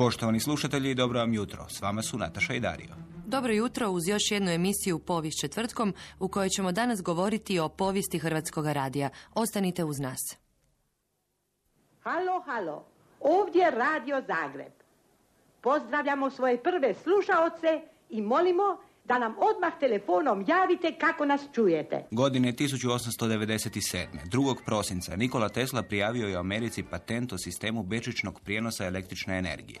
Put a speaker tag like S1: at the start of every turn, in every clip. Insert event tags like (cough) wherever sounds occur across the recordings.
S1: Poštovani slušatelji, dobro vam jutro. S vama su Nataša i Dario.
S2: Dobro jutro uz još jednu emisiju Povijest četvrtkom u kojoj ćemo danas govoriti o povijesti Hrvatskog radija. Ostanite uz nas.
S3: Halo, halo, ovdje Radio Zagreb. Pozdravljamo svoje prve slušaoce i molimo da nam odmah telefonom javite kako nas čujete.
S1: Godine 1897. 2. prosinca Nikola Tesla prijavio je Americi patent o sistemu bečičnog prijenosa električne energije.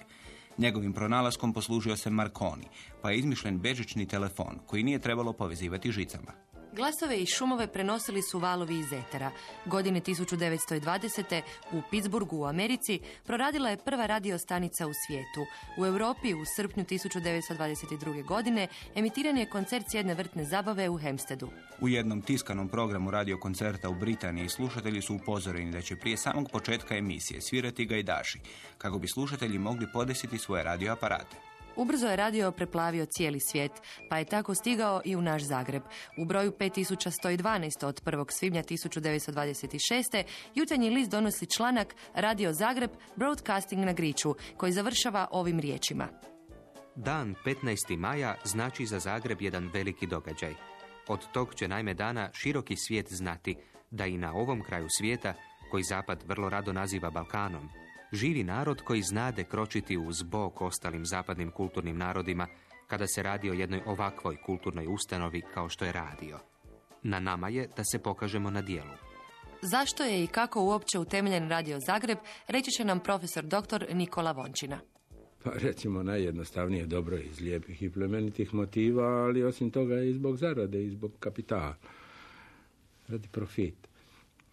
S1: Njegovim pronalaskom poslužio se Marconi, pa je izmišljen bežični telefon koji nije trebalo povezivati žicama.
S2: Glasove i šumove prenosili su valovi iz etera. Godine 1920. u Pittsburghu u Americi proradila je prva radiostanica u svijetu. U Europi u srpnju 1922. godine emitiran je koncert jedne vrtne zabave u Hemstedu.
S1: U jednom tiskanom programu radiokoncerta u Britaniji slušatelji su upozoreni da će prije samog početka emisije svirati gajdaši, kako bi slušatelji mogli podesiti svoje radioaparate.
S2: Ubrzo je radio preplavio cijeli svijet, pa je tako stigao i u naš Zagreb. U broju 5112 od 1. svibnja 1926. jutarnji list donosi članak Radio Zagreb Broadcasting na Griču, koji završava ovim riječima.
S4: Dan 15. maja znači za Zagreb jedan veliki događaj. Od tog će najme dana široki svijet znati da i na ovom kraju svijeta, koji Zapad vrlo rado naziva Balkanom, živi narod koji znade kročiti uz bok ostalim zapadnim kulturnim narodima kada se radi o jednoj ovakvoj kulturnoj ustanovi kao što je radio. Na nama je da se pokažemo na dijelu.
S2: Zašto je i kako uopće utemeljen Radio Zagreb, reći će nam profesor dr. Nikola Vončina.
S5: Pa recimo najjednostavnije dobro iz lijepih i plemenitih motiva, ali osim toga i zbog zarade i zbog kapitala. Radi profit.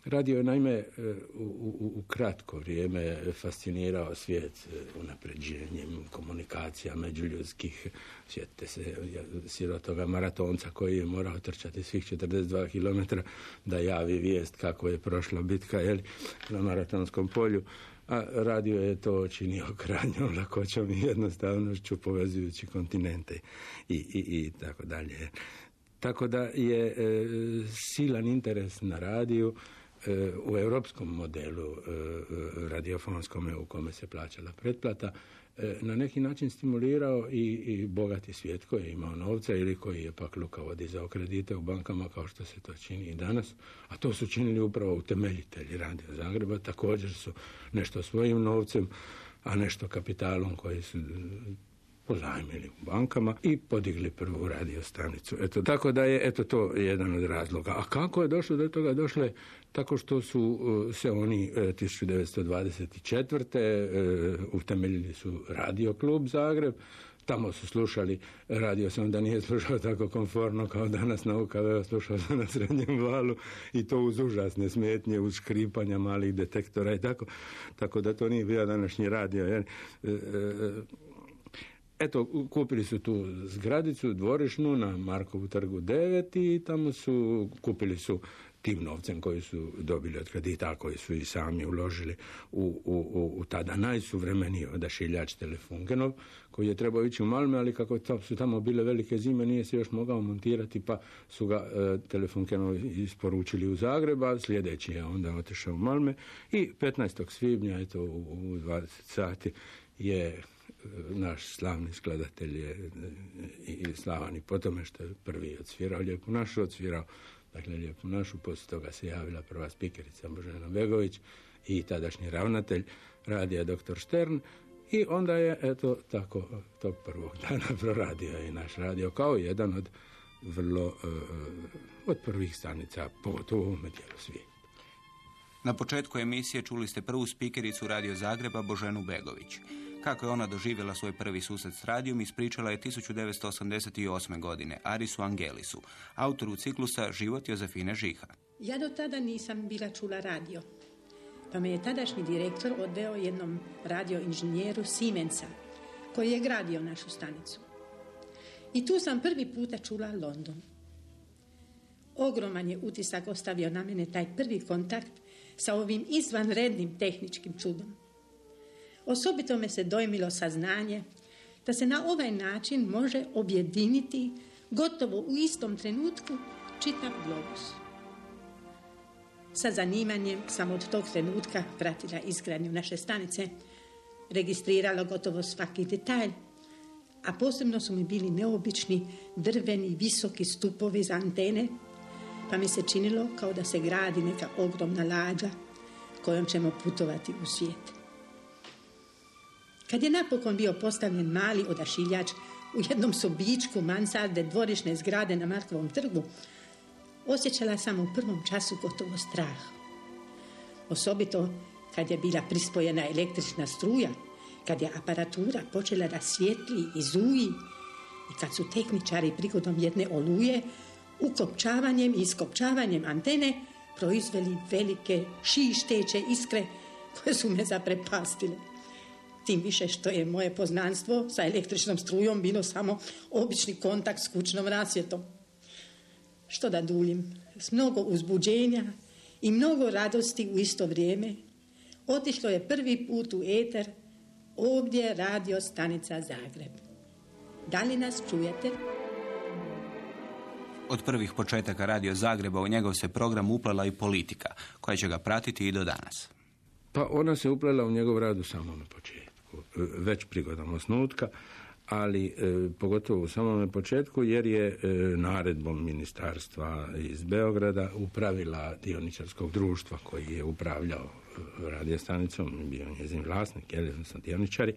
S5: Radio je naime e, u, u, u kratko vrijeme fascinirao svijet e, unapređenjem komunikacija međuljudskih. Sjetite se sirotoga maratonca koji je morao trčati svih 42 km da javi vijest kako je prošla bitka jeli, na maratonskom polju. A radio je to činio (laughs) krajnjom lakoćom i jednostavnošću povezujući kontinente i, i, i tako dalje. Tako da je e, silan interes na radiju u europskom modelu e, e, radiofonskome u kome se plaćala pretplata e, na neki način stimulirao i, i bogati svijet koji je imao novca ili koji je pak lukavo dizao kredite u bankama kao što se to čini i danas, a to su činili upravo utemeljitelji Radio Zagreba, također su nešto svojim novcem, a nešto kapitalom koji su pozajmili u bankama i podigli prvu radiostanicu. Eto, tako da je eto to jedan od razloga. A kako je došlo do toga? Došlo je tako što su uh, se oni 1924. Uh, utemeljili su Radio klub Zagreb, tamo su slušali, radio sam da nije slušao tako konforno kao danas na UKV, slušao sam na srednjem valu i to uz užasne smetnje, uz škripanja malih detektora i tako, tako da to nije bio današnji radio. Jer, e, Eto, kupili su tu zgradicu dvorišnu na Markovu trgu 9 i tamo su, kupili su tim novcem koji su dobili od kredita, koji su i sami uložili u, u, u tada najsuvremeniji odašiljač Telefunkenov, koji je trebao ići u Malme, ali kako su tamo bile velike zime, nije se još mogao montirati, pa su ga e, Telefunkenov isporučili u Zagreba, sljedeći je onda otišao u Malme i 15. svibnja, eto, u, u 20 sati je naš slavni skladatelj je i slavan i po tome što je prvi odsvirao Lijepu našu, odsvirao dakle Lijepu našu, poslije toga se javila prva spikerica Božena Begović i tadašnji ravnatelj radija dr. Štern I onda je, eto, tako, tog prvog (laughs) dana proradio i naš radio kao jedan od vrlo, e, od prvih stanica, pogotovo u ovome dijelu svijeta.
S1: Na početku emisije čuli ste prvu spikericu Radio Zagreba Boženu Begović. Kako je ona doživjela svoj prvi susret s radijom, ispričala je 1988. godine Arisu Angelisu, autoru ciklusa Život Jozefine Žiha.
S6: Ja do tada nisam bila čula radio, pa me je tadašnji direktor odveo jednom radio inženjeru Siemensa, koji je gradio našu stanicu. I tu sam prvi puta čula London. Ogroman je utisak ostavio na mene taj prvi kontakt sa ovim izvanrednim tehničkim čudom. Osobito me se dojmilo saznanje da se na ovaj način može objediniti gotovo u istom trenutku čitav globus. Sa zanimanjem sam od tog trenutka pratila izgradnju naše stanice, registrirala gotovo svaki detalj, a posebno su mi bili neobični drveni visoki stupovi za antene, pa mi se činilo kao da se gradi neka ogromna lađa kojom ćemo putovati u svijet. Kad je napokon bio postavljen mali odašiljač u jednom sobičku mansarde dvorišne zgrade na Markovom trgu, osjećala sam u prvom času gotovo strah. Osobito kad je bila prispojena električna struja, kad je aparatura počela da svijetli i zuji i kad su tehničari prigodom jedne oluje ukopčavanjem i iskopčavanjem antene proizveli velike šišteće iskre koje su me zaprepastile. Tim više što je moje poznanstvo sa električnom strujom bilo samo obični kontakt s kućnom rasvjetom. Što da duljim, s mnogo uzbuđenja i mnogo radosti u isto vrijeme, otišlo je prvi put u eter ovdje radio stanica Zagreb. Da li nas čujete?
S1: Od prvih početaka Radio Zagreba u njegov se program uplela i politika, koja će ga pratiti i do danas.
S5: Pa ona se uplela u njegov rad u samom početku, već prigodom osnutka, ali e, pogotovo u samome početku jer je e, naredbom ministarstva iz Beograda upravila dioničarskog društva koji je upravljao e, radiostanicom, bio njezin vlasnik, jel, odnosno dioničari,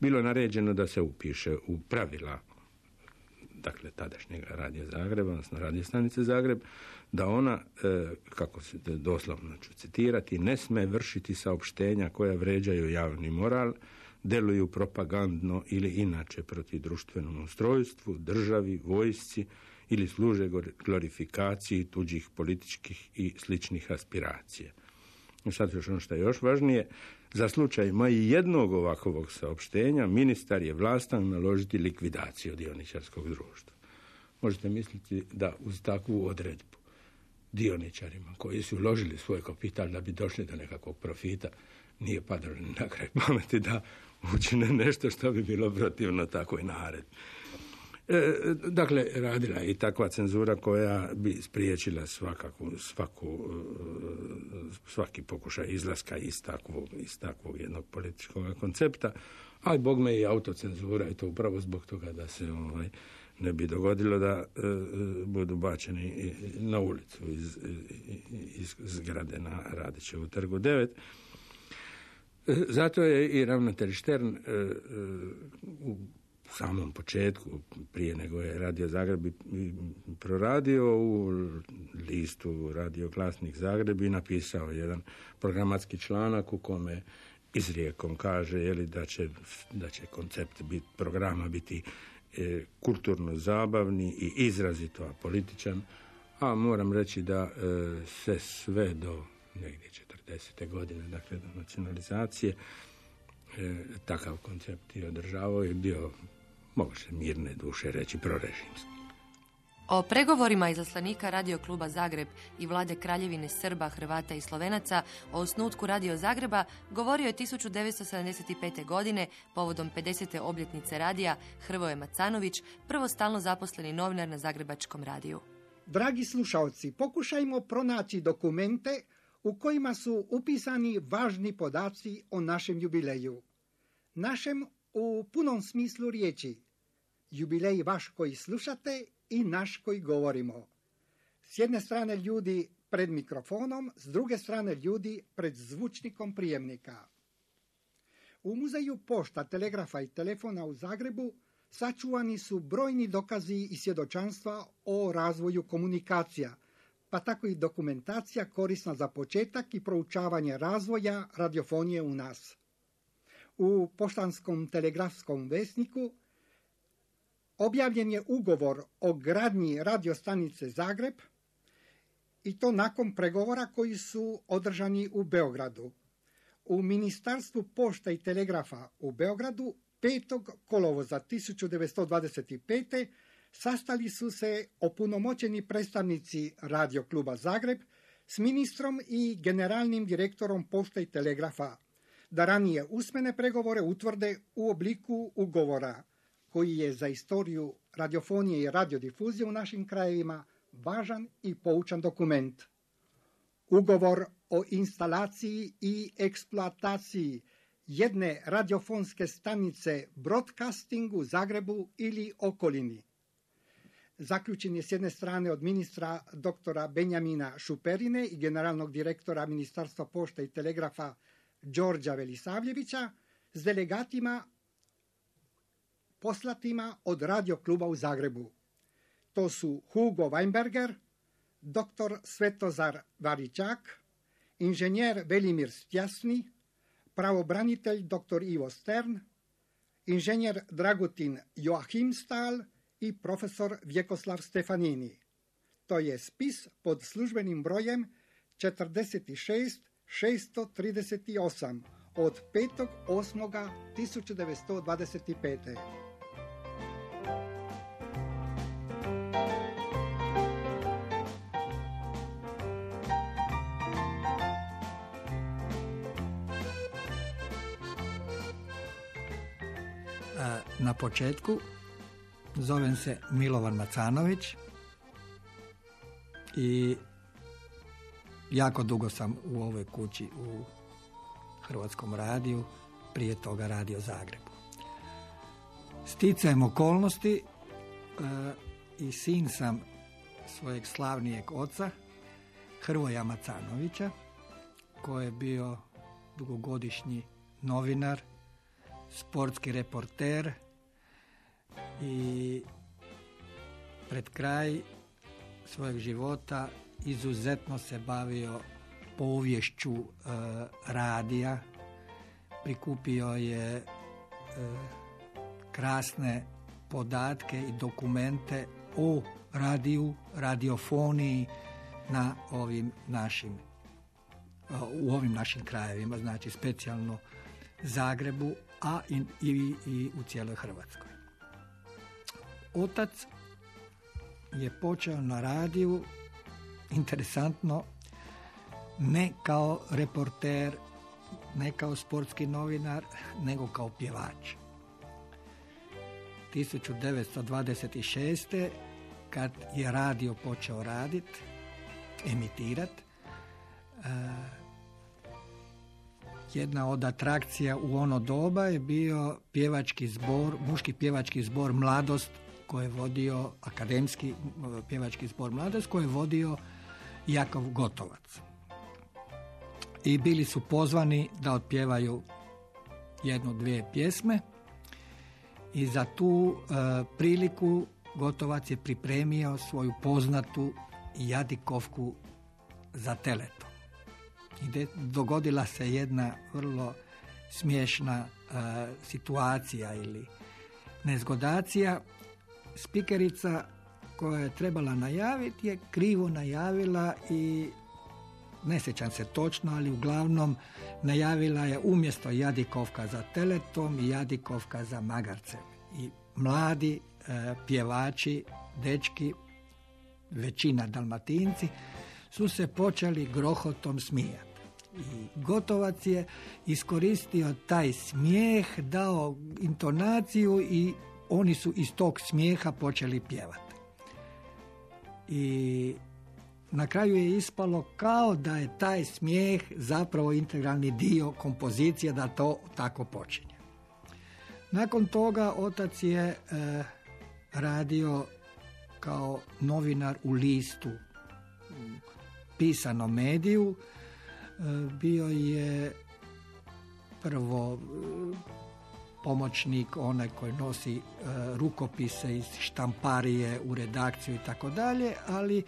S5: bilo naređeno da se upiše u pravila dakle tadašnjeg radija Zagreba, odnosno radio stanice Zagreb, da ona, e, kako se doslovno ću citirati, ne sme vršiti saopštenja koja vređaju javni moral, deluju propagandno ili inače protiv društvenom ustrojstvu, državi, vojsci ili služe glorifikaciji tuđih političkih i sličnih aspiracija. I sad još ono što je još važnije, za slučaj ma i jednog ovakvog saopštenja, ministar je vlastan naložiti likvidaciju dioničarskog društva. Možete misliti da uz takvu odredbu dioničarima koji su uložili svoj kapital da bi došli do nekakvog profita, nije padalo na kraj pameti da učine nešto što bi bilo protivno takvoj naredbi. E, dakle, radila je i takva cenzura koja bi spriječila svakaku, svaku, e, svaki pokušaj izlaska iz takvog, iz takvog jednog političkog koncepta, a bog me i autocenzura i to upravo zbog toga da se ovaj, ne bi dogodilo da e, budu bačeni na ulicu iz, iz zgrade na Radićevu trgu 9. Zato je i ravnatelj Štern u samom početku, prije nego je Radio Zagreb proradio u listu Radio Glasnik Zagreb i napisao jedan programatski članak u kome izrijekom kaže jeli, da, će, da će koncept bit, programa biti e, kulturno zabavni i izrazito apolitičan, a moram reći da e, se sve do negdje 40. godine, dakle do nacionalizacije, e, takav koncept je održavao i bio mogu se mirne duše reći prorežimski.
S2: O pregovorima izaslanika Radio kluba Zagreb i vlade Kraljevine Srba, Hrvata i Slovenaca o osnutku Radio Zagreba govorio je 1975. godine povodom 50. obljetnice radija Hrvoje Macanović, prvo stalno zaposleni novinar na Zagrebačkom radiju.
S7: Dragi slušalci, pokušajmo pronaći dokumente u kojima su upisani važni podaci o našem jubileju. Našem u punom smislu riječi. Jubilej vaš koji slušate i naš koji govorimo. S jedne strane ljudi pred mikrofonom, s druge strane ljudi pred zvučnikom prijemnika. U muzeju pošta, telegrafa i telefona u Zagrebu sačuvani su brojni dokazi i svjedočanstva o razvoju komunikacija, pa tako i dokumentacija korisna za početak i proučavanje razvoja radiofonije u nas. U poštanskom telegrafskom vesniku objavljen je ugovor o gradnji radiostanice Zagreb i to nakon pregovora koji su održani u Beogradu. U Ministarstvu pošta i telegrafa u Beogradu 5. kolovoza 1925. sastali su se opunomoćeni predstavnici Radio kluba Zagreb s ministrom i generalnim direktorom pošta i telegrafa da ranije usmene pregovore utvrde u obliku ugovora koji je za istoriju radiofonije i radiodifuzije u našim krajevima važan i poučan dokument. Ugovor o instalaciji i eksploataciji jedne radiofonske stanice broadcasting u Zagrebu ili okolini. Zaključen je s jedne strane od ministra doktora Benjamina Šuperine i generalnog direktora Ministarstva pošte i telegrafa Đorđa Velisavljevića s delegatima poslatima od radio kluba u Zagrebu. To su Hugo Weinberger, dr. Svetozar Varičak, inženjer Velimir Stjasni, pravobranitelj dr. Ivo Stern, inženjer Dragutin Joachim Stahl i profesor Vjekoslav Stefanini. To je spis pod službenim brojem 46 638 od 5.8.1925.
S8: Početku zovem se Milovan Macanović i jako dugo sam u ovoj kući u Hrvatskom radiju, prije toga radio Zagrebu. Sticajem okolnosti e, i sin sam svojeg slavnijeg oca, Hrvoja Macanovića, koji je bio dugogodišnji novinar, sportski reporter i pred kraj svojeg života izuzetno se bavio povješću e, radija, prikupio je e, krasne podatke i dokumente o radiju, radiofoniji na ovim našim e, u ovim našim krajevima, znači specijalno Zagrebu, a i, i, i u cijeloj Hrvatskoj. Otac je počeo na radiju interesantno ne kao reporter, ne kao sportski novinar, nego kao pjevač. 1926. kad je radio počeo radit, emitirat, e, jedna od atrakcija u ono doba je bio pjevački zbor, muški pjevački zbor Mladost koji je vodio akademski pjevački zbor Mladost koji je vodio Jakov Gotovac. I bili su pozvani da otpjevaju jednu, dvije pjesme i za tu e, priliku Gotovac je pripremio svoju poznatu Jadikovku za teleto. I dogodila se jedna vrlo smiješna e, situacija ili nezgodacija. Spikerica koja je trebala najaviti je krivo najavila i ne sjećam se točno, ali uglavnom najavila je umjesto Jadikovka za Teletom i Jadikovka za Magarce. I mladi e, pjevači, dečki, većina dalmatinci, su se počeli grohotom smijati. I Gotovac je iskoristio taj smijeh, dao intonaciju i oni su iz tog smijeha počeli pjevati i na kraju je ispalo kao da je taj smijeh zapravo integralni dio kompozicije da to tako počinje. Nakon toga otac je e, radio kao novinar u listu, u pisanom mediju, e, bio je prvo pomoćnik, onaj koji nosi rukopise iz štamparije u redakciju i tako dalje, ali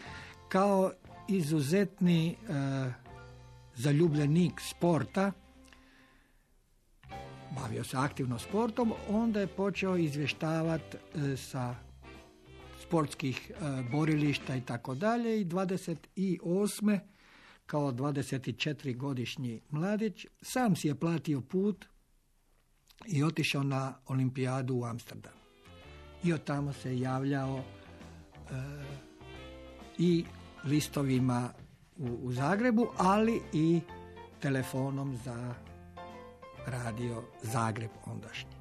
S8: kao izuzetni zaljubljenik sporta, bavio se aktivno sportom, onda je počeo izvještavati e, sa sportskih e, borilišta i tako dalje i 28. kao 24 godišnji mladić sam si je platio put i otišao na olimpijadu u Amsterdam. I od tamo se javljao e, i listovima u, Zagrebu, ali i telefonom za radio Zagreb ondašnji.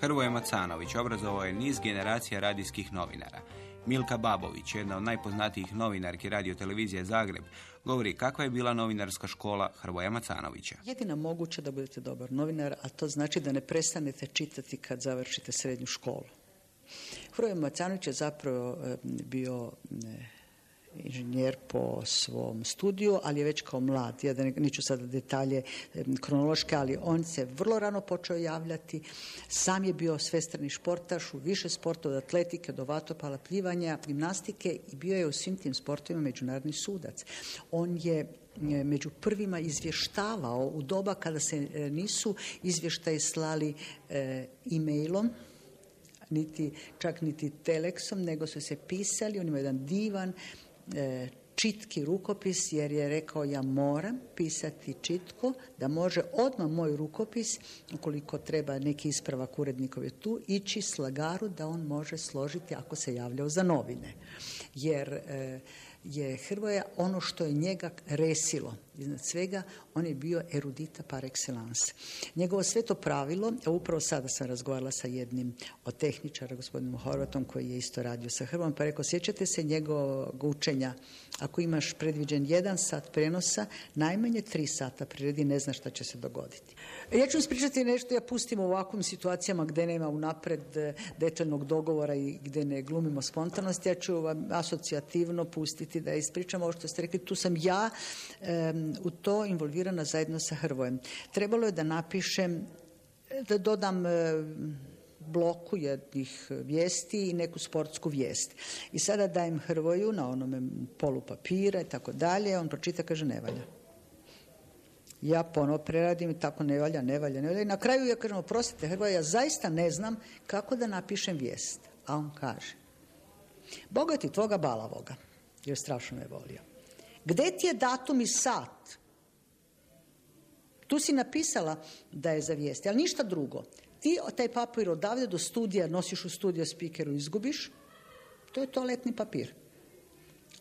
S1: Hrvoje Macanović obrazovao je niz generacija radijskih novinara. Milka Babović, jedna od najpoznatijih novinarki radio televizije Zagreb, govori kakva je bila novinarska škola Hrvoja Macanovića.
S9: Jedina moguće da budete dobar novinar, a to znači da ne prestanete čitati kad završite srednju školu. Hrvoje Macanović je zapravo bio inženjer po svom studiju, ali je već kao mlad. Ja da ne, neću sada detalje kronološke, ali on se vrlo rano počeo javljati. Sam je bio svestrani športaš u više sporta, od atletike do vatopala, plivanja, gimnastike i bio je u svim tim sportovima međunarodni sudac. On je među prvima izvještavao u doba kada se e, nisu izvještaji slali e, e-mailom, niti, čak niti teleksom, nego su se pisali, on ima jedan divan E, čitki rukopis jer je rekao ja moram pisati čitko da može odmah moj rukopis ukoliko treba neki ispravak urednikov je tu ići slagaru da on može složiti ako se javljao za novine. Jer e, je Hrvoja ono što je njega resilo iznad svega, on je bio erudita par excellence. Njegovo sveto pravilo, a upravo sada sam razgovarala sa jednim od tehničara, gospodinom Horvatom, koji je isto radio sa Hrvom, pa rekao, sjećate se njegovog učenja, ako imaš predviđen jedan sat prenosa, najmanje tri sata priredi, ne znaš šta će se dogoditi. Ja ću ispričati nešto, ja pustim u ovakvim situacijama gdje nema unapred e, detaljnog dogovora i gdje ne glumimo spontanost, ja ću vam asocijativno pustiti da ispričam ovo što ste rekli, tu sam ja u to involvirana zajedno sa Hrvojem. Trebalo je da napišem, da dodam e, bloku jednih vijesti i neku sportsku vijest. I sada dajem Hrvoju na onome polu papira i tako dalje, on pročita, kaže ne valja. Ja ponovo preradim i tako ne valja, ne valja, ne valja. I na kraju ja kažem, oprostite Hrvoja, ja zaista ne znam kako da napišem vijest. A on kaže, Boga ti tvoga balavoga, jer strašno me volio. Gde ti je datum i sat? Tu si napisala da je za vijesti, ali ništa drugo. Ti taj papir odavde do studija nosiš u studiju spikeru izgubiš, to je toaletni papir.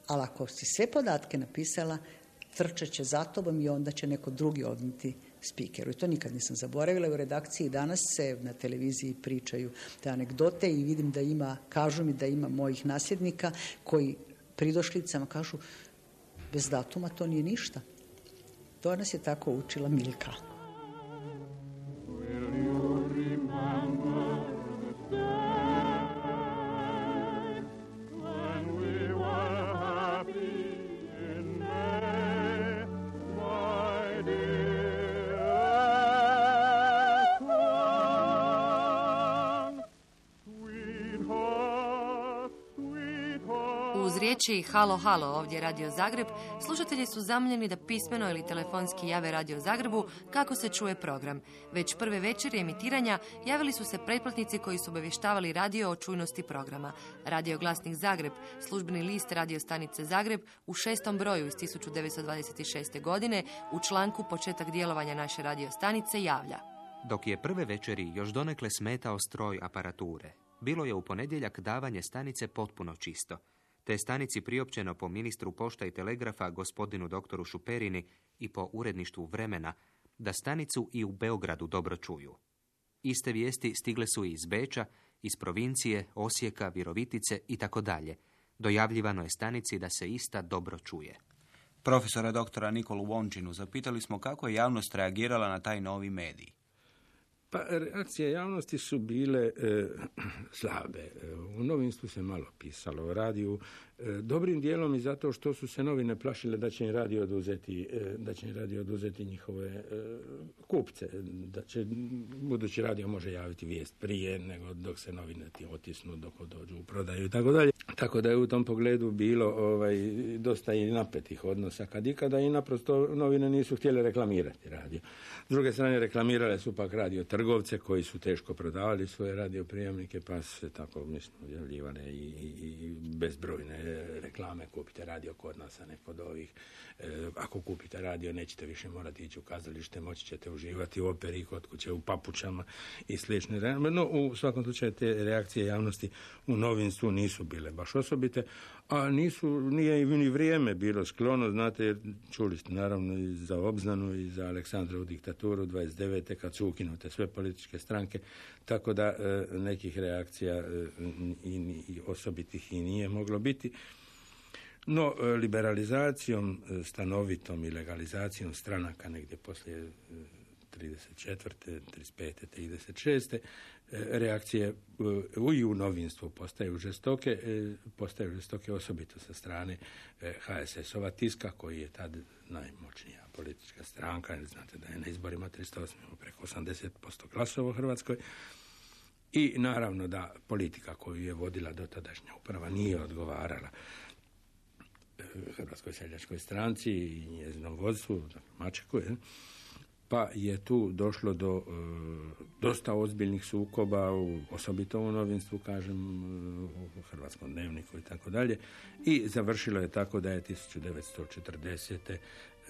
S9: Ali ako si sve podatke napisala, trčat će za tobom i onda će neko drugi odniti spikeru. I to nikad nisam zaboravila. U redakciji danas se na televiziji pričaju te anegdote i vidim da ima, kažu mi da ima mojih nasljednika koji pridošlicama kažu Bez datuma to nije ništa. To nas je tako učila Milka.
S2: Riječi Halo Halo ovdje Radio Zagreb, slušatelji su zamljeni da pismeno ili telefonski jave Radio Zagrebu kako se čuje program. Već prve večeri emitiranja javili su se pretplatnici koji su obavještavali radio o čujnosti programa. Radio Glasnik Zagreb, službeni list radio stanice Zagreb u šestom broju iz 1926. godine u članku početak djelovanja naše radio stanice javlja.
S4: Dok je prve večeri još donekle smetao stroj aparature, bilo je u ponedjeljak davanje stanice potpuno čisto – te stanici priopćeno po ministru pošta i telegrafa gospodinu doktoru Šuperini i po uredništvu vremena da stanicu i u Beogradu dobro čuju. Iste vijesti stigle su i iz Beča, iz provincije, Osijeka, Virovitice i tako dalje. Dojavljivano je stanici da se ista dobro čuje.
S1: Profesora doktora Nikolu Vončinu zapitali smo kako je javnost reagirala na taj novi medij.
S5: Pa reakcije javnosti su bile e, slabe. U novinstvu se malo pisalo, o radiju dobrim dijelom i zato što su se novine plašile da će im radio oduzeti, e, da će im radio oduzeti njihove e, kupce, da će budući radio može javiti vijest prije nego dok se novine ti otisnu, dok dođu u prodaju i tako dalje. Tako da je u tom pogledu bilo ovaj, dosta i napetih odnosa kad ikada i naprosto novine nisu htjele reklamirati radio. S druge strane reklamirale su pak radio trgovce koji su teško prodavali svoje radio prijemnike pa se tako mislim objavljivane i, i, i bezbrojne reklame, kupite radio kod nas, a ne kod ovih. E, ako kupite radio, nećete više morati ići u kazalište, moći ćete uživati u operi, kod kuće, u papučama i slične. No, u svakom slučaju te reakcije javnosti u novinstvu nisu bile baš osobite, a nisu, nije ni vrijeme bilo sklono, znate, čuli ste naravno i za Obznanu i za Aleksandrovu diktaturu 29. kad su ukinute sve političke stranke, tako da e, nekih reakcija e, i, i osobitih i nije moglo biti. No, e, liberalizacijom stanovitom i legalizacijom stranaka negdje poslije 34. 35. 36. reakcije i u novinstvu postaju žestoke, postaju žestoke osobito sa strane HSS-ova tiska koji je tad najmoćnija politička stranka. Znate da je na izborima 308 preko 80% glasova u Hrvatskoj. I naravno da politika koju je vodila dotadašnja uprava nije odgovarala e, Hrvatskoj seljačkoj stranci i njezinom vodstvu, Mačeku, je, pa je tu došlo do e, dosta ozbiljnih sukoba, osobito u novinstvu, kažem, u Hrvatskom dnevniku i tako dalje. I završilo je tako da je 1940.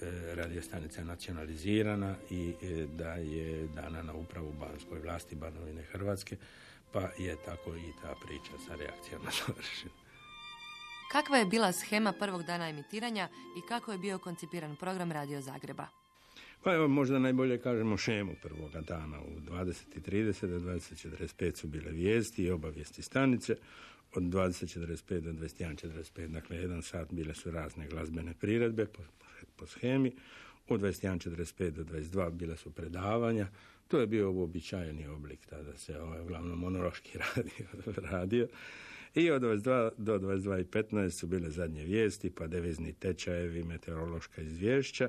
S5: E, radio stanica nacionalizirana i e, da je dana na upravu banskoj vlasti Banovine Hrvatske, pa je tako i ta priča sa reakcijama (laughs) završena.
S2: Kakva je bila schema prvog dana emitiranja i kako je bio koncipiran program Radio Zagreba?
S5: Pa evo možda najbolje kažemo šemu prvoga dana. U 20.30 do 20.45 su bile vijesti i obavijesti stanice. Od 20.45 do 21.45, dakle jedan sat, bile su razne glazbene priredbe po, po schemi. U 21.45 do 22 bile su predavanja. To je bio uobičajeni oblik tada se ovaj, uglavnom monološki (laughs) radio. radio. I od 22 do 22.15 su bile zadnje vijesti, pa devizni tečajevi, meteorološka izvješća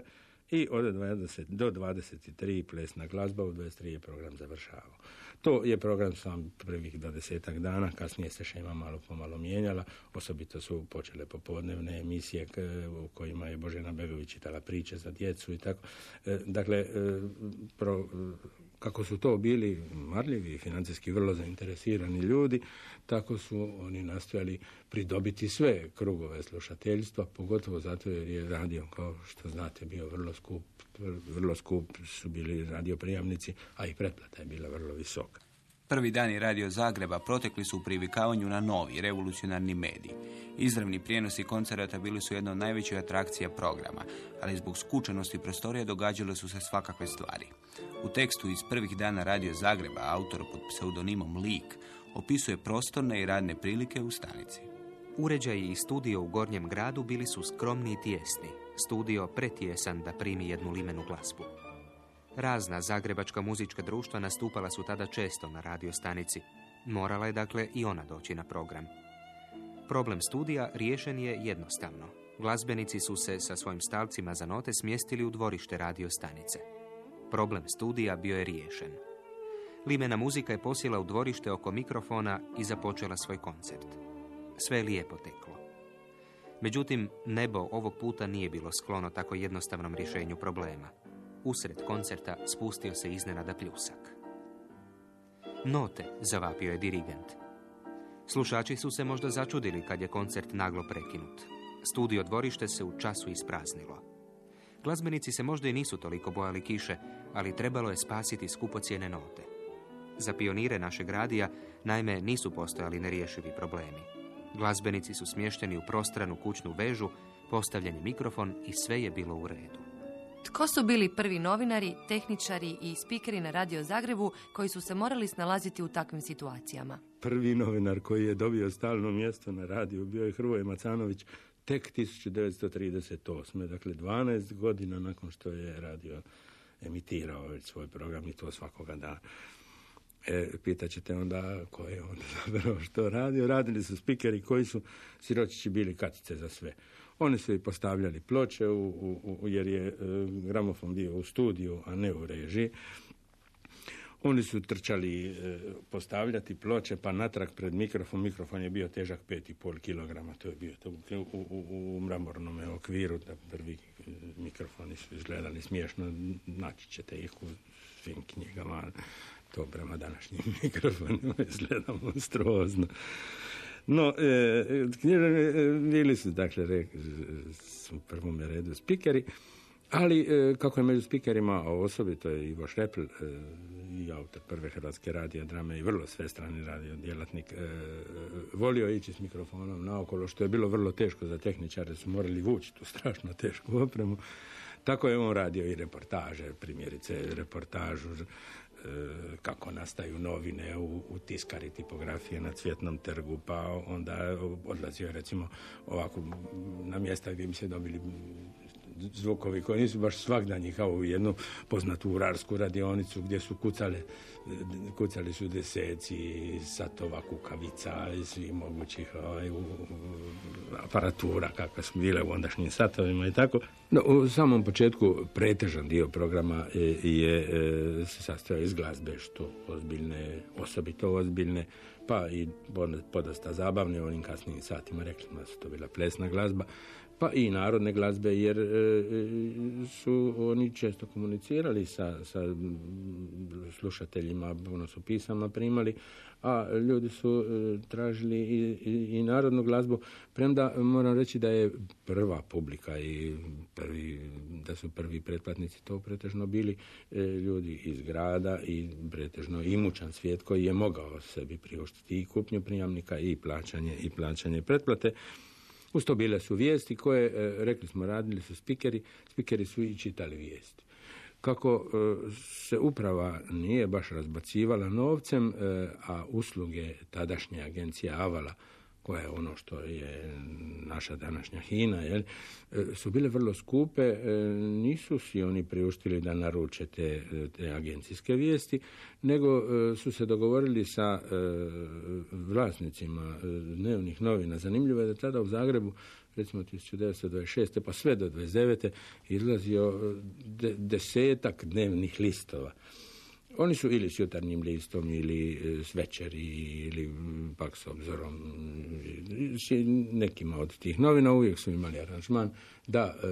S5: i od 20 do 23 plesna glazba, u 23 je program završavao. To je program sam prvih dvadesetak dana, kasnije se šema malo pomalo mijenjala, osobito su počele popodnevne emisije u kojima je Božena Begović čitala priče za djecu i tako. E, dakle, e, pro, kako su to bili marljivi i financijski vrlo zainteresirani ljudi, tako su oni nastojali pridobiti sve krugove slušateljstva, pogotovo zato jer je radio, kao što znate, bio vrlo skup, vrlo skup su bili radioprijamnici, a i pretplata je bila vrlo visoka.
S1: Prvi dani Radio Zagreba protekli su u privikavanju na novi, revolucionarni medij. Izravni prijenosi koncerata bili su jedna od najvećih atrakcija programa, ali zbog skučenosti prostorija događale su se svakakve stvari. U tekstu iz prvih dana Radio Zagreba autor pod pseudonimom Lik opisuje prostorne i radne prilike u stanici.
S4: Uređaji i studio u Gornjem gradu bili su skromni i tijesni. Studio pretjesan da primi jednu limenu glazbu. Razna zagrebačka muzička društva nastupala su tada često na radio stanici. Morala je dakle i ona doći na program. Problem studija riješen je jednostavno. Glazbenici su se sa svojim stavcima za note smjestili u dvorište radio stanice. Problem studija bio je riješen. Limena muzika je posjela u dvorište oko mikrofona i započela svoj koncert. Sve je lijepo teklo. Međutim, nebo ovog puta nije bilo sklono tako jednostavnom rješenju problema. Usred koncerta spustio se iznenada pljusak. Note, zavapio je dirigent. Slušači su se možda začudili kad je koncert naglo prekinut. Studio dvorište se u času ispraznilo. Glazbenici se možda i nisu toliko bojali kiše, ali trebalo je spasiti skupocjene note. Za pionire našeg radija, naime, nisu postojali nerješivi problemi. Glazbenici su smješteni u prostranu kućnu vežu, postavljeni mikrofon i sve je bilo u redu.
S2: Tko su bili prvi novinari, tehničari i spikeri na Radio Zagrebu koji su se morali snalaziti u takvim situacijama?
S5: Prvi novinar koji je dobio stalno mjesto na radiju bio je Hrvoje Macanović tek 1938. Dakle, 12 godina nakon što je radio emitirao svoj program i to svakoga dana. E, pitaćete onda ko je onda (laughs) zapravo što radio. Radili su spikeri koji su siročići bili katice za sve. Oni su i postavljali ploče u, u, jer je e, gramofon bio u studiju, a ne u režiji. Oni su trčali e, postavljati ploče pa natrag pred mikrofon. Mikrofon je bio težak 5,5 kg. To je bio to u, u, u mramornom okviru. Da prvi e, mikrofoni su izgledali smiješno. Naći ćete ih u svim knjigama. To prema današnjim (laughs) mikrofonima izgleda monstruozno. No, e, bili su, dakle, u prvom redu spikeri, ali e, kako je među spikerima, osobito je Ivo Šrepl, e, i autor prve hrvatske radije drame i vrlo svestrani radio djelatnik, e, volio ići s mikrofonom naokolo, što je bilo vrlo teško za tehničare, su morali vući tu strašno tešku opremu. Tako je on radio i reportaže, primjerice reportažu kako nastaju novine u, u tiskari tipografije na Cvjetnom trgu, pa onda odlazio recimo ovako na mjesta gdje bi se dobili zvukovi koji nisu baš svakdanji kao u jednu poznatu urarsku radionicu gdje su kucale, kucali su deseci satova, kukavica i svih mogućih ovaj, aparatura kakve su bile u ondašnjim satovima i tako. No, u samom početku pretežan dio programa je, e, se sastojao iz glazbe, što ozbiljne, osobito ozbiljne, pa i podosta zabavne u onim kasnijim satima, rekli smo da su to bila plesna glazba, pa i narodne glazbe, jer e, e, su oni često komunicirali sa, sa slušateljima, ono su pisama primali, a ljudi su e, tražili i, narodnu glazbu, premda moram reći da je prva publika i prvi, da su prvi pretplatnici to pretežno bili ljudi iz grada i pretežno imućan svijet koji je mogao sebi priuštiti i kupnju prijamnika i plaćanje i plaćanje pretplate. Uz to bile su vijesti koje, e, rekli smo, radili su spikeri, spikeri su i čitali vijesti. Kako e, se uprava nije baš razbacivala novcem, e, a usluge tadašnje agencije Avala koja je ono što je naša današnja Hina, jel, e, su bile vrlo skupe, e, nisu si oni priuštili da naruče te, te agencijske vijesti, nego e, su se dogovorili sa vlasnicima dnevnih novina. Zanimljivo je da tada u Zagrebu recimo 1926. pa sve do 29. izlazio desetak dnevnih listova. Oni su ili s jutarnjim listom ili e, s večeri ili pak s obzorom nekima od tih novina uvijek su imali aranžman da e,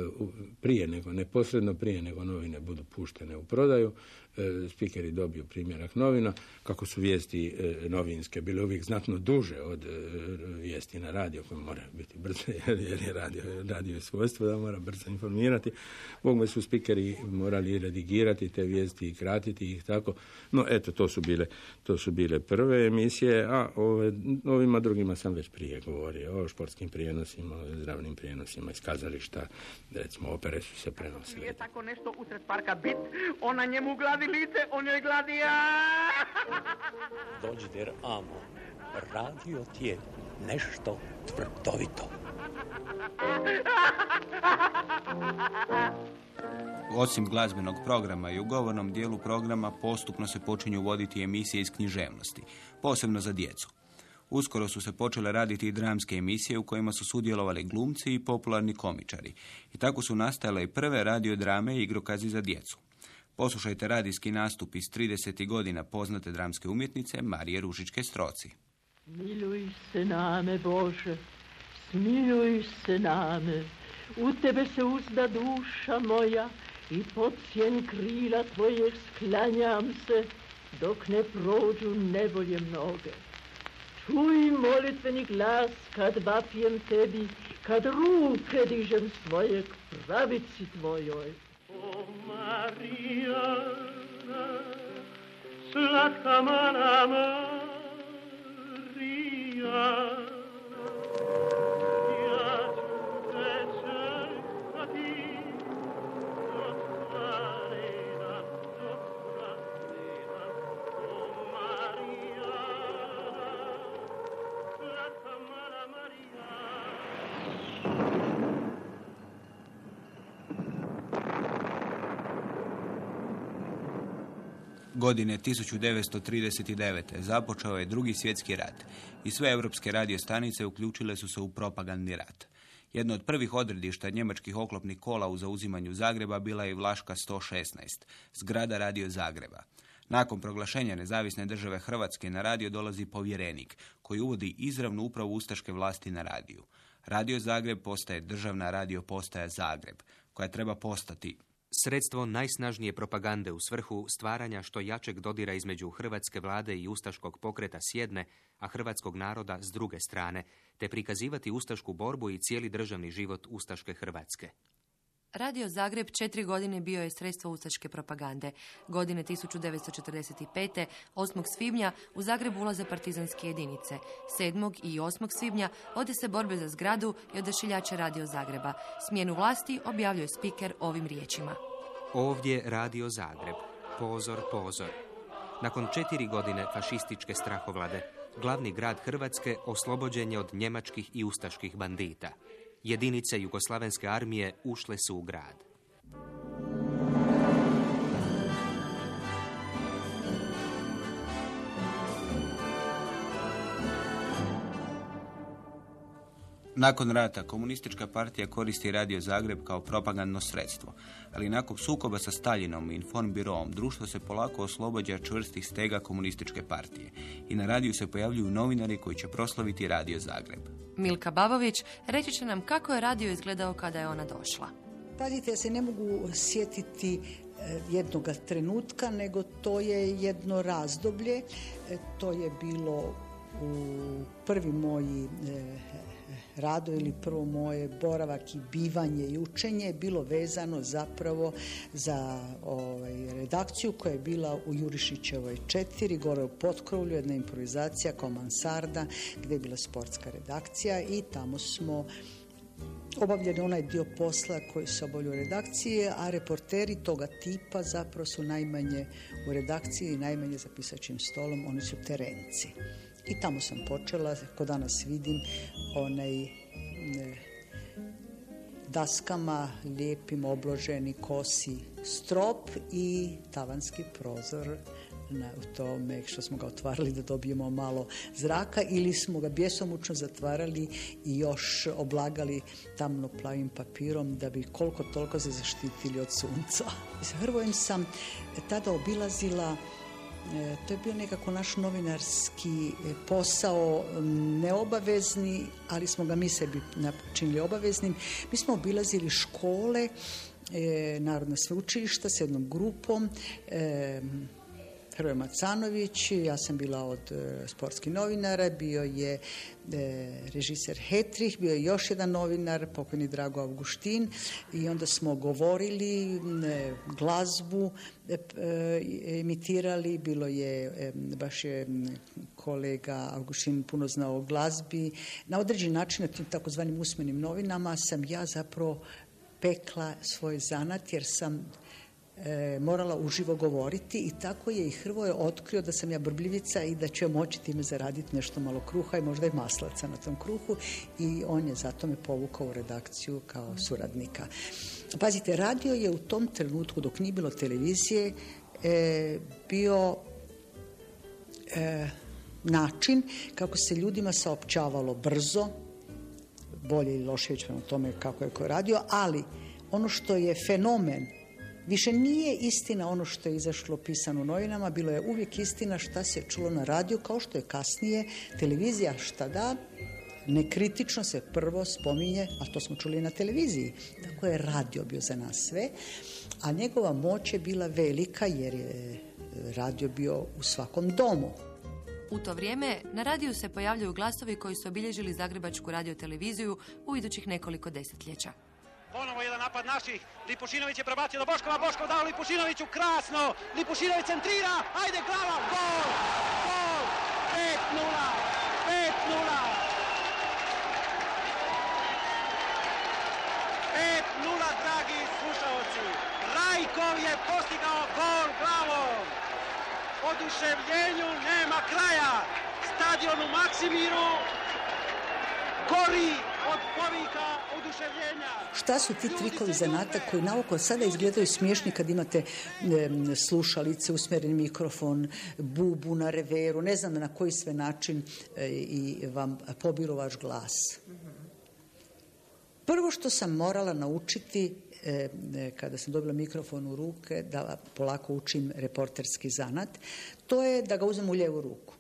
S5: prije nego, neposredno prije nego novine budu puštene u prodaju, E, spikeri dobiju primjerak novina, kako su vijesti e, novinske bile uvijek znatno duže od vijesti na radio koje mora biti brze (laughs) jer je radio, radio svojstvo da mora brzo informirati. Bogme su spikeri morali redigirati te vijesti i kratiti ih tako. No eto, to su bile, to su bile prve emisije, a ove, ovima drugima sam već prije govorio o športskim prijenosima, o zdravnim prijenosima iz kazališta, recimo opere su se prenosile.
S10: Nije tako nešto usred parka bit, ona njemu glavi lice, on joj gladi (laughs)
S11: Dođi der amo, radio ti je nešto tvrdovito.
S1: Osim glazbenog programa i u govornom dijelu programa postupno se počinju voditi emisije iz književnosti, posebno za djecu. Uskoro su se počele raditi i dramske emisije u kojima su sudjelovali glumci i popularni komičari. I tako su nastajale i prve radiodrame i igrokazi za djecu. Poslušajte radijski nastup iz 30. godina poznate dramske umjetnice Marije Ružičke Stroci.
S12: Smiluj se name, Bože, smiluj se name, u tebe se uzda duša moja i pod sjen krila tvojeg sklanjam se, dok ne prođu nevolje mnoge. Huy молитвенник глаз, кад вапьем теби, кад руке дижем своє к правиці твоєй. О, Марія, сладка мана Марія,
S1: Godine 1939. započeo je drugi svjetski rat i sve europske radio stanice uključile su se u propagandni rat. Jedno od prvih odredišta njemačkih oklopnih kola u zauzimanju Zagreba bila je Vlaška 116, zgrada radio Zagreba. Nakon proglašenja nezavisne države Hrvatske na radio dolazi povjerenik, koji uvodi izravnu upravu ustaške vlasti na radiju. Radio Zagreb postaje državna radio postaja Zagreb, koja treba postati
S4: Sredstvo najsnažnije propagande u svrhu stvaranja što jačeg dodira između hrvatske vlade i ustaškog pokreta s jedne, a hrvatskog naroda s druge strane, te prikazivati ustašku borbu i cijeli državni život ustaške Hrvatske.
S2: Radio Zagreb četiri godine bio je sredstvo ustaške propagande. Godine 1945. 8. svibnja u Zagreb ulaze partizanske jedinice. 7. i 8. svibnja vode se borbe za zgradu i odašiljače Radio Zagreba. Smjenu vlasti objavljuje spiker ovim riječima.
S4: Ovdje Radio Zagreb. Pozor, pozor. Nakon četiri godine fašističke strahovlade, glavni grad Hrvatske oslobođen je od njemačkih i ustaških bandita. Jedinice Jugoslavenske armije ušle su u grad.
S1: Nakon rata komunistička partija koristi Radio Zagreb kao propagandno sredstvo, ali nakon sukoba sa Staljinom i Informbiroom društvo se polako oslobađa čvrstih stega komunističke partije i na radiju se pojavljuju novinari koji će proslaviti Radio Zagreb.
S2: Milka Babović reći će nam kako je radio izgledao kada je ona došla.
S9: Pazite, ja se ne mogu sjetiti e, jednoga trenutka, nego to je jedno razdoblje. E, to je bilo u prvi moji e, rado ili prvo moje boravak i bivanje i učenje je bilo vezano zapravo za ovaj, redakciju koja je bila u Jurišićevoj četiri, gore u Potkrovlju, jedna improvizacija kao mansarda gdje je bila sportska redakcija i tamo smo obavljali onaj dio posla koji se obavlja u redakciji, a reporteri toga tipa zapravo su najmanje u redakciji i najmanje za pisačim stolom, oni su terenci. I tamo sam počela, ko danas vidim, onaj daskama lijepim obloženi kosi strop i tavanski prozor na tome što smo ga otvarali da dobijemo malo zraka ili smo ga bjesomučno zatvarali i još oblagali tamno plavim papirom da bi koliko toliko se zaštitili od sunca. (laughs) S Hrvojem sam tada obilazila to je bio nekako naš novinarski e, posao, neobavezni, ali smo ga mi sebi načinili obaveznim. Mi smo obilazili škole, e, Narodna sveučilišta s jednom grupom, Hrvoje Macanović, ja sam bila od e, sportskih novinara, bio je e, režiser Hetrih, bio je još jedan novinar, pokojni Drago Augustin i onda smo govorili, e, glazbu emitirali, bilo je, baš je kolega Augustin puno znao o glazbi. Na određen način, na tim takozvanim usmenim novinama, sam ja zapravo pekla svoj zanat jer sam e, morala uživo govoriti i tako je i Hrvoje otkrio da sam ja brbljivica i da ću moći time zaraditi nešto malo kruha i možda i maslaca na tom kruhu i on je zato me povukao u redakciju kao suradnika. Pazite, radio je u tom trenutku dok nije bilo televizije e, bio e, način kako se ljudima saopćavalo brzo, bolje ili loše, o tome kako je ko radio, ali ono što je fenomen Više nije istina ono što je izašlo pisano u novinama, bilo je uvijek istina šta se čulo na radiju, kao što je kasnije televizija šta da, nekritično se prvo spominje, a to smo čuli na televiziji. Tako je radio bio za nas sve, a njegova moć je bila velika jer je radio bio u svakom domu.
S2: U to vrijeme na radiju se pojavljaju glasovi koji su obilježili Zagrebačku radioteleviziju u idućih nekoliko desetljeća.
S13: Ponovo jedan napad naših. Lipušinović je prebacio do Boškova. Boškov dao Lipušinoviću krasno. Lipušinović centrira. Ajde glava. Gol. Gol. 5-0. 5-0. 5-0, dragi slušalci. Rajkov je postigao gol glavom. Oduševljenju nema kraja. Stadion u Maksimiru gori od povika oduševljenja.
S9: Šta su ti trikovi zanata koji naoko sada izgledaju smiješni kad imate em, slušalice, usmjereni mikrofon, bubu na reveru, ne znam na koji sve način e, i vam pobiru vaš glas. Prvo što sam morala naučiti e, e, kada sam dobila mikrofon u ruke da polako učim reporterski zanat, to je da ga uzmem u lijevu ruku.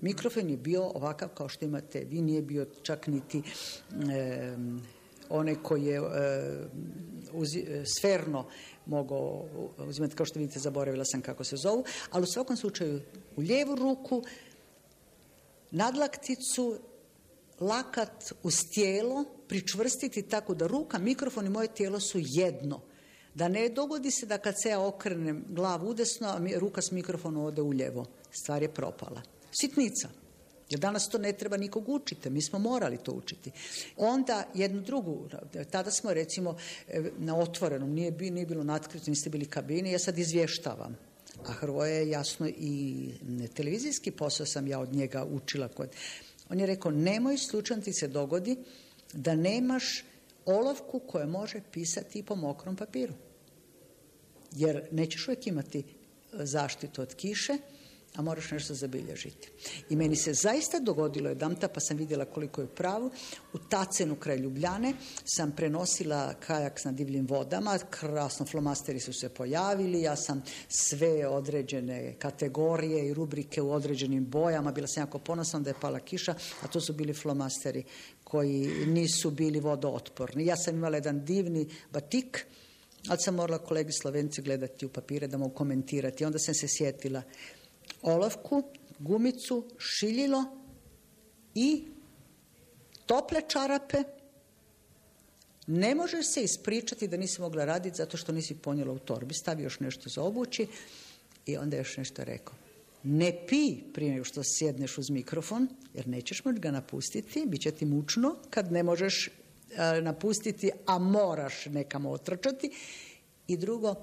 S9: Mikrofon je bio ovakav kao što imate vi, nije bio čak niti e, onaj koji je e, uzi- sferno mogao uzimati, kao što vidite zaboravila sam kako se zovu, ali u svakom slučaju u lijevu ruku nadlakticu lakat uz tijelo pričvrstiti tako da ruka, mikrofon i moje tijelo su jedno. Da ne dogodi se da kad se ja okrenem glavu udesno, a ruka s mikrofonom ode u lijevo. Stvar je propala. Sitnica. Jer danas to ne treba nikog učiti, mi smo morali to učiti. Onda jednu drugu, tada smo recimo e, na otvorenom, nije, bi, nije bilo natkrito, niste bili kabine, ja sad izvještavam. A Hrvoje je jasno i televizijski posao sam ja od njega učila. Kod... On je rekao, nemoj slučajno ti se dogodi da nemaš olovku koja može pisati i po mokrom papiru. Jer nećeš uvijek imati e, zaštitu od kiše, a moraš nešto zabilježiti. I meni se zaista dogodilo jedamta, pa sam vidjela koliko je u pravu, u Tacenu kraj Ljubljane sam prenosila kajak na divljim vodama, krasno flomasteri su se pojavili, ja sam sve određene kategorije i rubrike u određenim bojama, bila sam jako ponosna da je pala kiša, a to su bili flomasteri koji nisu bili vodootporni. Ja sam imala jedan divni batik, ali sam morala kolegi Slovenci gledati u papire da mogu komentirati. Onda sam se sjetila olovku, gumicu, šiljilo i tople čarape. Ne možeš se ispričati da nisi mogla raditi zato što nisi ponijela u torbi. Stavi još nešto za obući i onda još nešto rekao. Ne pi prije nego što sjedneš uz mikrofon, jer nećeš moći ga napustiti, bit će ti mučno kad ne možeš e, napustiti, a moraš nekamo otrčati. I drugo,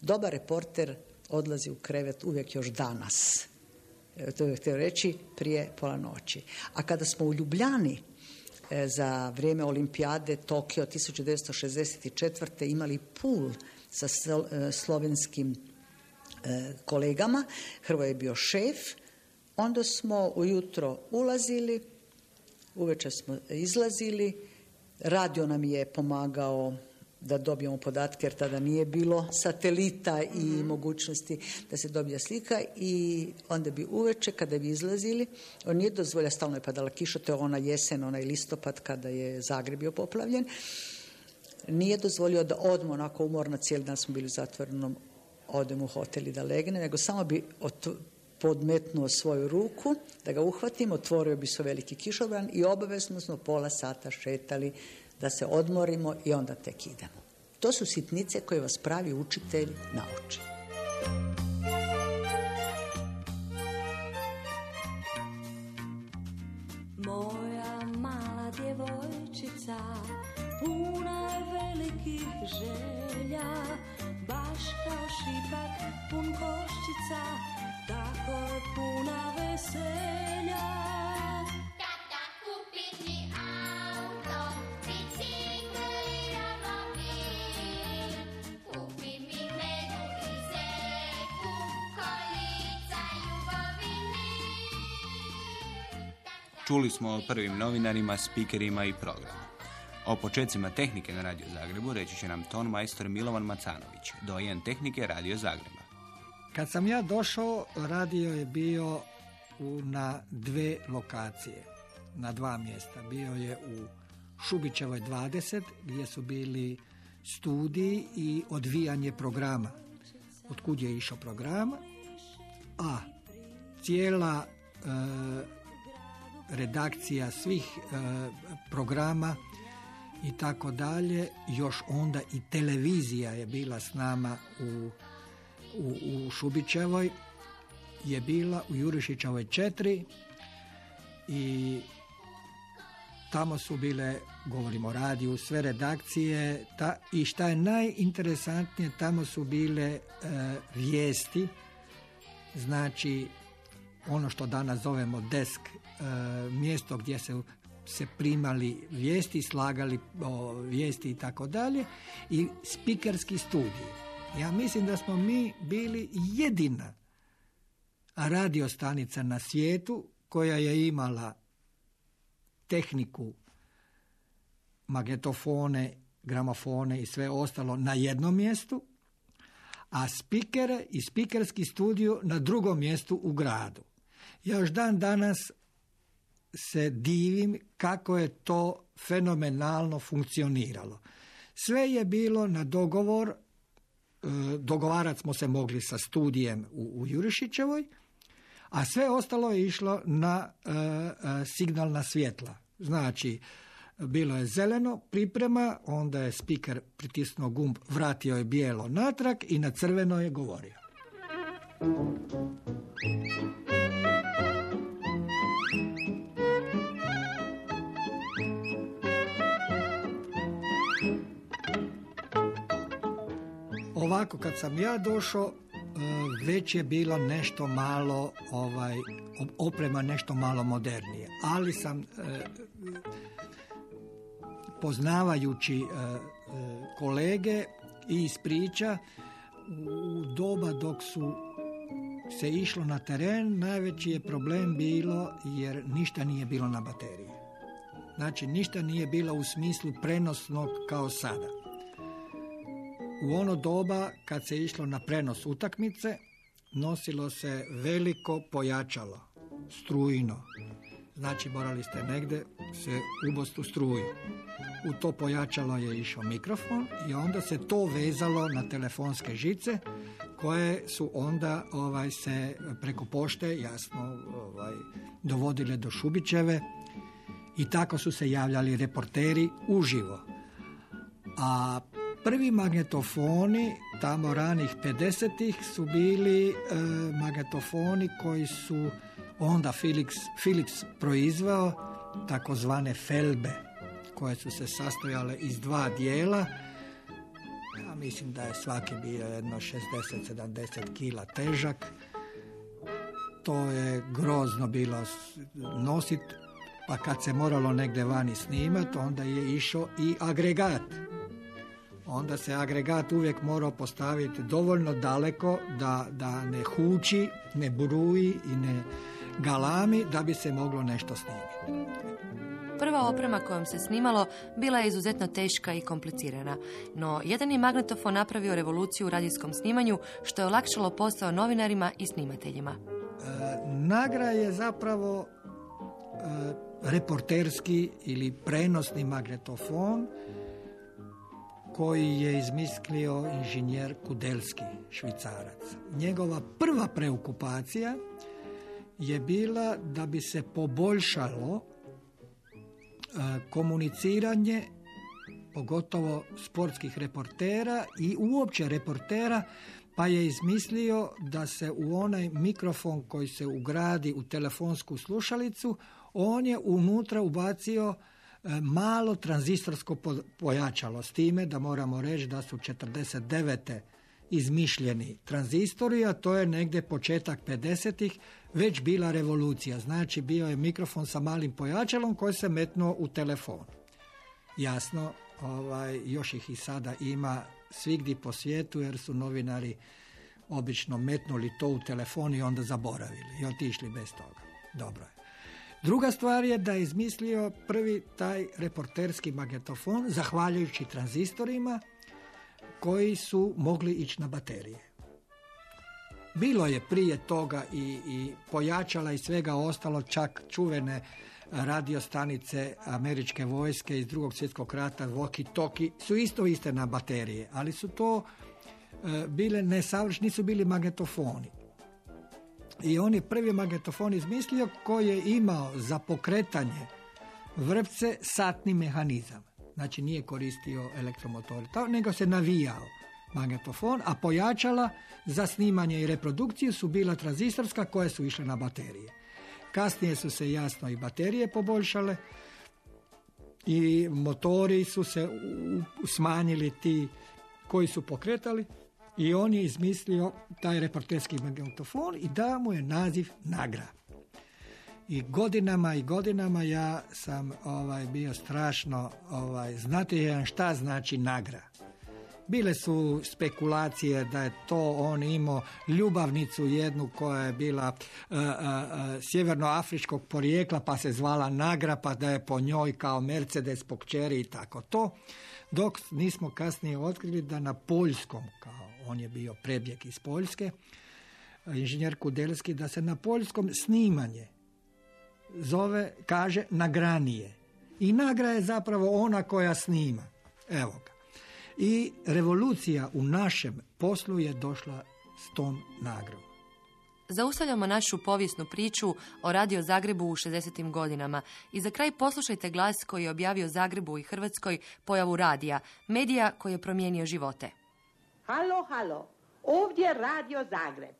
S9: dobar reporter odlazi u krevet uvijek još danas. E, To je htio reći prije pola noći. A kada smo u Ljubljani e, za vrijeme olimpijade Tokio 1964. imali pul sa e, slovenskim kolegama, Hrvoje je bio šef, onda smo ujutro ulazili, uveče smo izlazili, radio nam je pomagao da dobijemo podatke jer tada nije bilo satelita i mogućnosti da se dobije slika i onda bi uveče kada bi izlazili, on nije dozvolja, stalno je padala kiša, to je ona jesen, onaj listopad kada je Zagreb bio poplavljen, nije dozvolio da odmo onako umorno, cijeli dan smo bili u zatvorenom, odem u hotel i da legne, nego samo bi podmetnuo svoju ruku, da ga uhvatim, otvorio bi se veliki kišobran i obavezno smo pola sata šetali da se odmorimo i onda tek idemo. To su sitnice koje vas pravi učitelj nauči.
S14: Moja mala djevojčica, puna je velikih želja, baš kao šipak pun koščica, tako je puna veselja.
S1: Čuli smo o prvim novinarima, spikerima i programu. O počecima tehnike na Radio Zagrebu reći će nam ton majstor Milovan Macanović, dojen tehnike Radio Zagreba.
S8: Kad sam ja došao, radio je bio na dve lokacije, na dva mjesta. Bio je u Šubićevoj 20, gdje su bili studiji i odvijanje programa. Otkud je išao program, a cijela e, redakcija svih e, programa i tako dalje, još onda i televizija je bila s nama u u, u Šubićevoj je bila u Jurišićevoj 4 i tamo su bile, govorimo o radiju, sve redakcije ta, i šta je najinteresantnije, tamo su bile e, vijesti, znači ono što danas zovemo desk, e, mjesto gdje se se primali vijesti, slagali o, vijesti i tako dalje i spikerski studij. Ja mislim da smo mi bili jedina radiostanica na svijetu koja je imala tehniku magnetofone, gramofone i sve ostalo na jednom mjestu, a spikere i spikerski studio na drugom mjestu u gradu. Još dan danas se divim kako je to fenomenalno funkcioniralo. Sve je bilo na dogovor, e, dogovarat smo se mogli sa studijem u, u Jurišićevoj, a sve ostalo je išlo na e, e, signalna svjetla. Znači, bilo je zeleno, priprema, onda je speaker pritisnuo gumb, vratio je bijelo natrag i na crveno je govorio. Ovako kad sam ja došao, e, već je bilo nešto malo ovaj oprema nešto malo modernije, ali sam e, poznavajući e, kolege i iz priča u doba dok su se išlo na teren, najveći je problem bilo jer ništa nije bilo na baterije. Znači, ništa nije bilo u smislu prenosnog kao sada. U ono doba kad se išlo na prenos utakmice, nosilo se veliko pojačalo, strujno. Znači morali ste negdje se ubost u struju. U to pojačalo je išao mikrofon i onda se to vezalo na telefonske žice koje su onda ovaj se preko pošte jasno ovaj dovodile do Šubićeve i tako su se javljali reporteri uživo. A Prvi magnetofoni tamo ranih 50-ih su bili e, magnetofoni koji su onda Philips, Philips proizveo takozvane felbe koje su se sastojale iz dva dijela. Ja mislim da je svaki bio jedno 60-70 kila težak. To je grozno bilo nosit, pa kad se moralo negdje vani snimati, onda je išao i agregat onda se agregat uvijek morao postaviti dovoljno daleko da, da ne huči, ne bruji i ne galami da bi se moglo nešto snimiti.
S2: Prva oprema kojom se snimalo bila je izuzetno teška i komplicirana, no jedan je magnetofon napravio revoluciju u radijskom snimanju što je olakšalo posao novinarima i snimateljima.
S8: E, nagra je zapravo e, reporterski ili prenosni magnetofon koji je izmislio inženjer Kudelski, švicarac. Njegova prva preokupacija je bila da bi se poboljšalo e, komuniciranje pogotovo sportskih reportera i uopće reportera pa je izmislio da se u onaj mikrofon koji se ugradi u telefonsku slušalicu on je unutra ubacio malo tranzistorsko pojačalo s time da moramo reći da su 49. izmišljeni tranzistori, a to je negdje početak 50-ih već bila revolucija. Znači bio je mikrofon sa malim pojačalom koji se metnuo u telefon. Jasno, ovaj, još ih i sada ima svigdje po svijetu jer su novinari obično metnuli to u telefon i onda zaboravili i otišli bez toga. Dobro je. Druga stvar je da je izmislio prvi taj reporterski magnetofon zahvaljujući tranzistorima koji su mogli ići na baterije. Bilo je prije toga i, i pojačala i svega ostalo, čak čuvene radiostanice američke vojske iz drugog svjetskog rata, Voki Toki, su isto iste na baterije, ali su to e, bile nesavršeni, nisu bili magnetofoni i on je prvi magnetofon izmislio koji je imao za pokretanje vrpce satni mehanizam. Znači nije koristio elektromotor, nego se navijao magnetofon, a pojačala za snimanje i reprodukciju su bila tranzistorska koje su išle na baterije. Kasnije su se jasno i baterije poboljšale i motori su se smanjili ti koji su pokretali i on je izmislio taj reporterski magnetofon i dao mu je naziv Nagra. I godinama i godinama ja sam ovaj bio strašno ovaj znatiželjan šta znači nagra. Bile su spekulacije da je to on imao ljubavnicu jednu koja je bila uh, uh, sjevernoafričkog porijekla pa se zvala Nagra pa da je po njoj kao Mercedes po kćeri i tako to. Dok nismo kasnije otkrili da na poljskom, kao on je bio prebjeg iz Poljske, inženjer Kudelski, da se na poljskom snimanje zove, kaže, nagranije. I nagra je zapravo ona koja snima. Evo ga. I revolucija u našem poslu je došla s tom nagradom.
S2: Zaustavljamo našu povijesnu priču o Radio Zagrebu u 60. godinama i za kraj poslušajte glas koji je objavio Zagrebu i Hrvatskoj pojavu radija, medija koji je promijenio živote.
S3: Halo, halo, ovdje Radio Zagreb.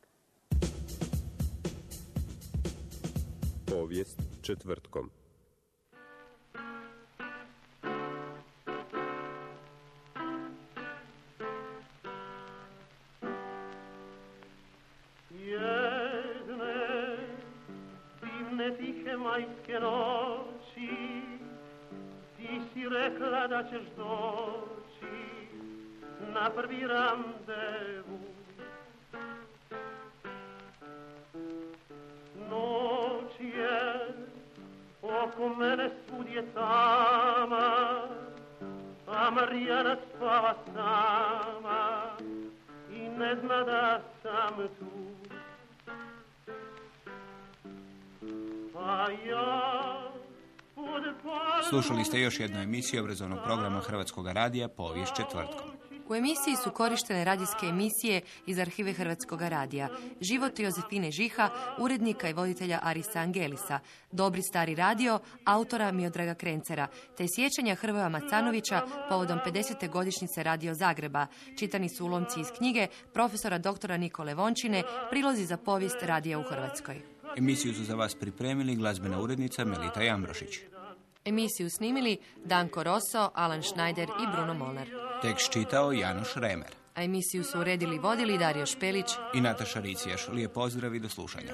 S15: Povijest četvrtkom.
S1: Tihe majske noći Ti si rekla da ćeš doći na prvi randevu Noć je oko mene svud je tama A Marijana spava sama i ne zna da sam tu
S16: Slušali ste još jednu emisiju obrazovnog programa Hrvatskog radija Povijest četvrtkom.
S2: U emisiji su korištene radijske emisije iz arhive Hrvatskog radija. Život Jozefine Žiha, urednika i voditelja Arisa Angelisa, Dobri stari radio, autora Miodraga Krencera, te sjećanja Hrvoja Macanovića povodom 50. godišnjice Radio Zagreba. Čitani su ulomci iz knjige profesora doktora Nikole Vončine, prilozi za povijest radija u Hrvatskoj.
S16: Emisiju su za vas pripremili glazbena urednica Melita Jambrošić.
S2: Emisiju snimili Danko Rosso, Alan Schneider i Bruno Molnar.
S16: Tekst čitao Janoš Remer.
S2: A emisiju su uredili i vodili Dario Špelić
S16: I Nataša Ricijaš. Lijep pozdrav i do slušanja.